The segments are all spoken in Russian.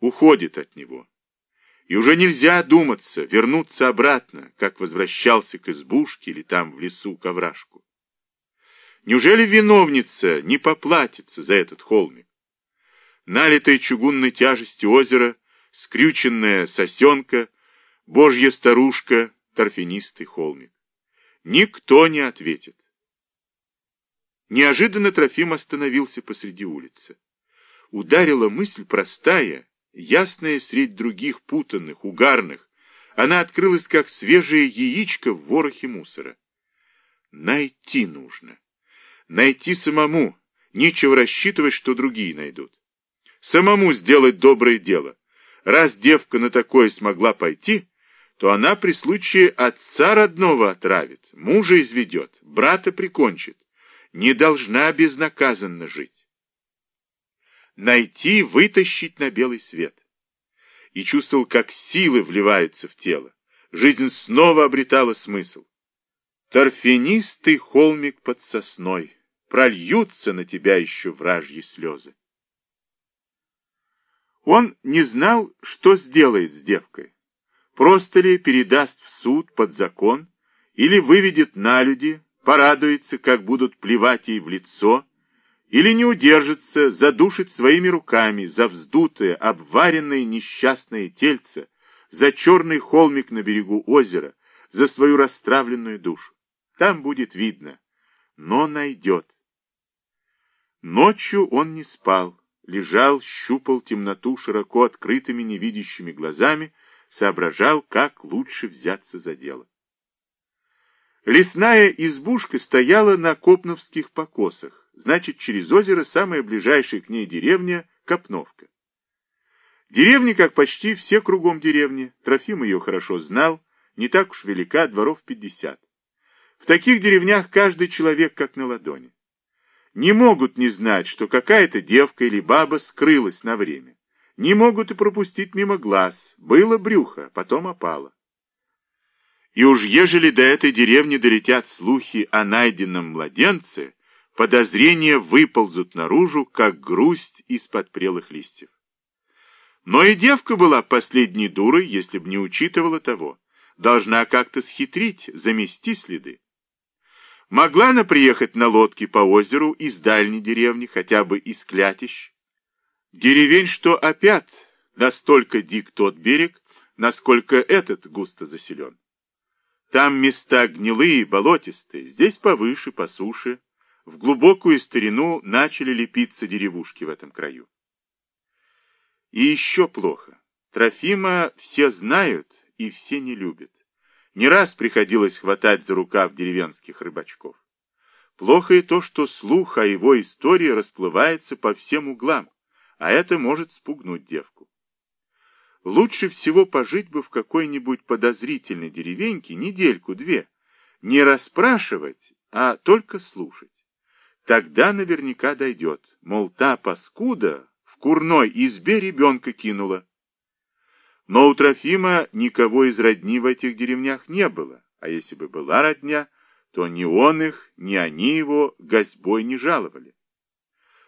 уходит от него. И уже нельзя думаться, вернуться обратно, как возвращался к избушке или там в лесу к овражку. Неужели виновница не поплатится за этот холмик? Налитая чугунной тяжестью озера, скрюченная сосенка, божья старушка, торфянистый холмик. Никто не ответит. Неожиданно Трофим остановился посреди улицы. Ударила мысль простая, ясная средь других путанных, угарных. Она открылась, как свежее яичко в ворохе мусора. Найти нужно. Найти самому. Нечего рассчитывать, что другие найдут. Самому сделать доброе дело. Раз девка на такое смогла пойти, то она при случае отца родного отравит, мужа изведет, брата прикончит. Не должна безнаказанно жить найти, вытащить на белый свет. И чувствовал, как силы вливаются в тело. Жизнь снова обретала смысл. Торфянистый холмик под сосной, прольются на тебя еще вражьи слезы. Он не знал, что сделает с девкой. Просто ли передаст в суд под закон, или выведет на люди, порадуется, как будут плевать ей в лицо, или не удержится, задушит своими руками за вздутое, обваренное несчастное тельце, за черный холмик на берегу озера, за свою расстравленную душу. Там будет видно, но найдет. Ночью он не спал, лежал, щупал темноту широко открытыми невидящими глазами, соображал, как лучше взяться за дело. Лесная избушка стояла на Копновских покосах, Значит, через озеро самая ближайшая к ней деревня – Копновка. Деревня, как почти все кругом деревни, Трофим ее хорошо знал, не так уж велика, дворов 50. В таких деревнях каждый человек как на ладони. Не могут не знать, что какая-то девка или баба скрылась на время. Не могут и пропустить мимо глаз. Было брюхо, потом опало. И уж ежели до этой деревни долетят слухи о найденном младенце, подозрения выползут наружу, как грусть из-под прелых листьев. Но и девка была последней дурой, если бы не учитывала того. Должна как-то схитрить, замести следы. Могла она приехать на лодке по озеру из дальней деревни, хотя бы из Клятищ. Деревень, что опять настолько дик тот берег, насколько этот густо заселен. Там места гнилые, болотистые, здесь повыше, по суше. В глубокую старину начали лепиться деревушки в этом краю. И еще плохо. Трофима все знают и все не любят. Не раз приходилось хватать за рукав деревенских рыбачков. Плохо и то, что слух о его истории расплывается по всем углам, а это может спугнуть девку. Лучше всего пожить бы в какой-нибудь подозрительной деревеньке недельку-две, не расспрашивать, а только слушать. Тогда наверняка дойдет, мол, та паскуда в курной избе ребенка кинула. Но у Трофима никого из родни в этих деревнях не было, а если бы была родня, то ни он их, ни они его гостьбой не жаловали.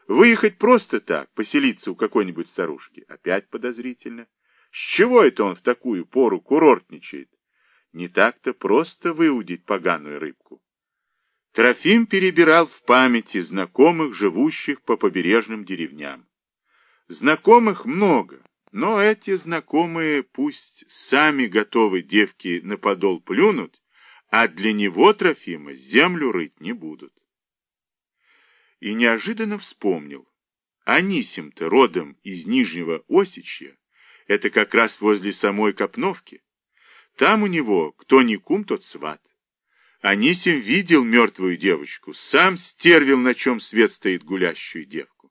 Выехать просто так, поселиться у какой-нибудь старушки, опять подозрительно. С чего это он в такую пору курортничает? Не так-то просто выудить поганую рыбку. Трофим перебирал в памяти знакомых, живущих по побережным деревням. Знакомых много, но эти знакомые пусть сами готовы девки на подол плюнуть, а для него, Трофима, землю рыть не будут. И неожиданно вспомнил. Анисим-то родом из Нижнего Осичья, это как раз возле самой Копновки. Там у него кто ни кум, тот сват. Анисим видел мертвую девочку, сам стервил, на чем свет стоит гулящую девку.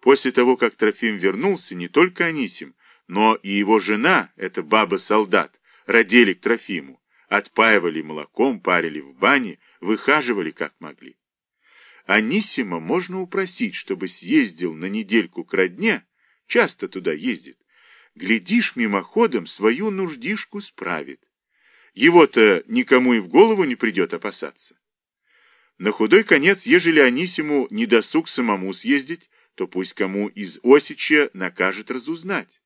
После того, как Трофим вернулся, не только Анисим, но и его жена, эта баба-солдат, родили к Трофиму, отпаивали молоком, парили в бане, выхаживали как могли. Анисима можно упросить, чтобы съездил на недельку к родне, часто туда ездит. Глядишь, мимоходом свою нуждишку справит. Его-то никому и в голову не придет опасаться. На худой конец, ежели Анисиму не досуг самому съездить, то пусть кому из Осича накажет разузнать.